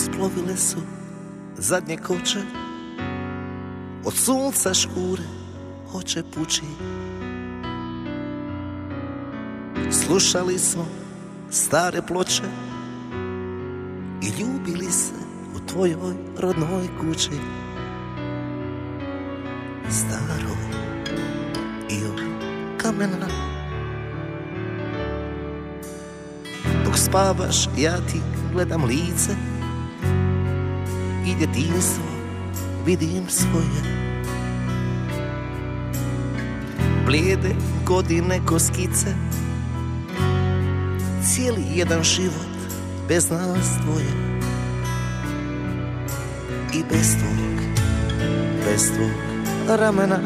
Isplovile su zadnje koče. Od sunca škure oče puči. Slušali smo stare ploče I ljubili se u tvojoj rodnoj kući. Staroj i od kamena. Dok spavaš ja ti gledam lice Vidim svoje Blijede godine ko skice Cijeli jedan život bez nas dvoje I bez tvog, bez tvog ramena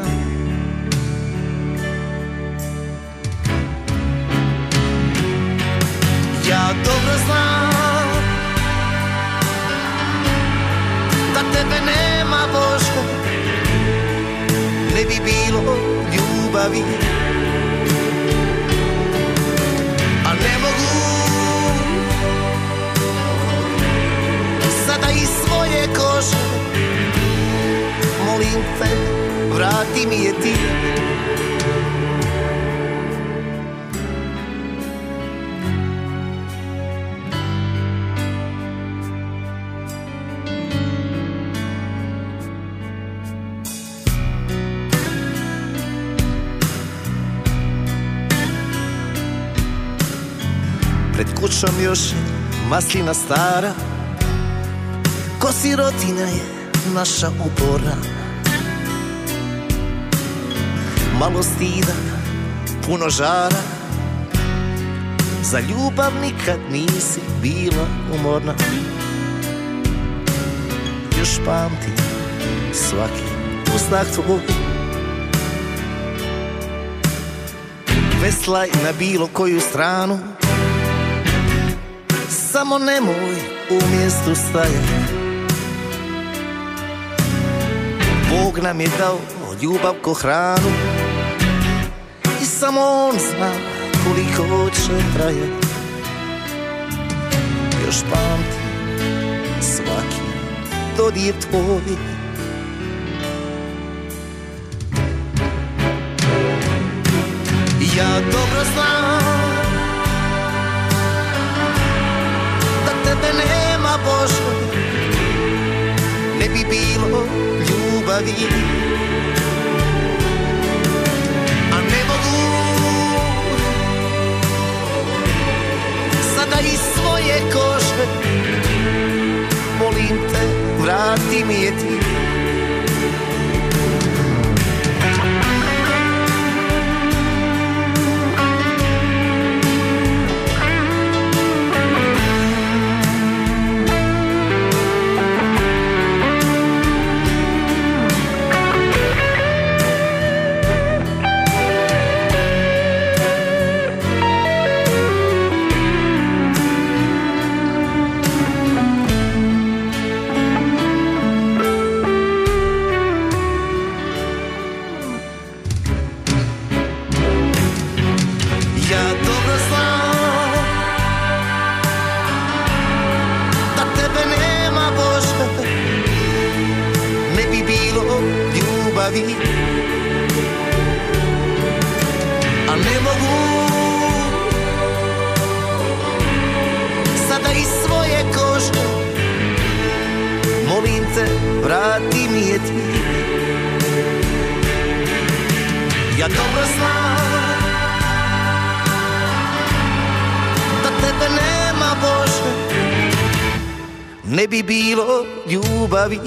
Ja dobro znam ljubavi A ne mogu Sada iz svoje kože. Molim te, vrati mi je ti Pred kućom još maslina stara. Ko sirotinja je naša upora. Malo stida, puno žara. Za ljubav nikad nisi bila umorna. Još pamti svaki uzdah tvoj. Veslaj na bilo koju stranu samo nemoj u mjestu stajati Bog nam je dao ljubav ko hranu. I samo on zna koliko će trajati Još pamtim svaki dodir tvoj. Ja dobro znam Bože Ne bi bilo ljubavi. A ne mogu Sada iz svoje kože. Molim te, vrati mi je ti ljubavi ne mogu Sada iz svoje kože. Molim te, vrati mi je ti. Ja dobro znam da tebe nema Bože. Ne bi bilo ljubavi